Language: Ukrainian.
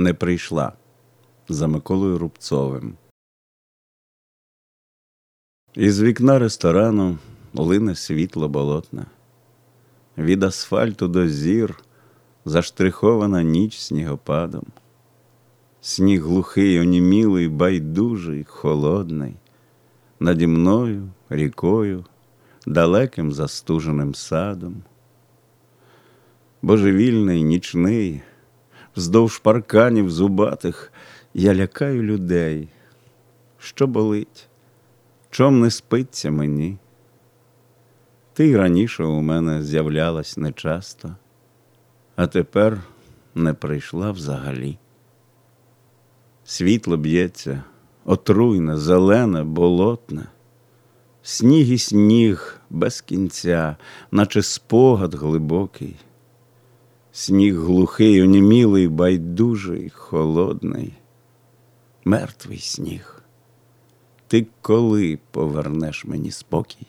не прийшла за Миколою Рубцовим. Із вікна ресторану лине світло болотне. Від асфальту до зір заштрихована ніч снігопадом. Сніг глухий, онімілий, байдужий, холодний, наді мною, рікою, далеким застуженим садом. Божевільний, нічний, вздовж парканів зубатих я лякаю людей, що болить, чом не спиться мені. Ти й раніше у мене з'являлась нечасто, а тепер не прийшла взагалі. Світло б'ється, отруйне, зелене, болотне, сніг і сніг без кінця, наче спогад глибокий, сніг глухий, онімілий, байдужий, холодний, мертвий сніг. Ти коли повернеш мені спокій?